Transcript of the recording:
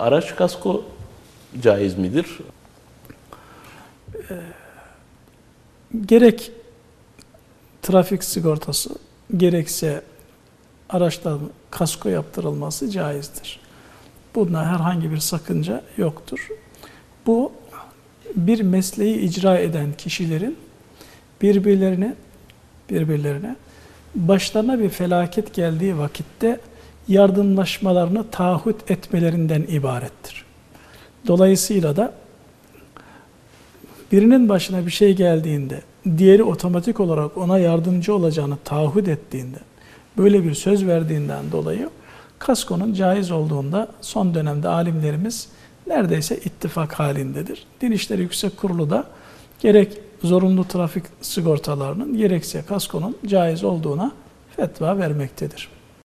araç kasko caiz midir? Gerek trafik sigortası gerekse araçların kasko yaptırılması caizdir. Bunda herhangi bir sakınca yoktur. Bu bir mesleği icra eden kişilerin birbirlerine birbirlerine başlarına bir felaket geldiği vakitte yardımlaşmalarını taahhüt etmelerinden ibarettir. Dolayısıyla da birinin başına bir şey geldiğinde diğeri otomatik olarak ona yardımcı olacağını taahhüt ettiğinde böyle bir söz verdiğinden dolayı kaskonun caiz olduğunda son dönemde alimlerimiz neredeyse ittifak halindedir. Din İşleri Yüksek Kurulu da gerek zorunlu trafik sigortalarının gerekse kaskonun caiz olduğuna fetva vermektedir.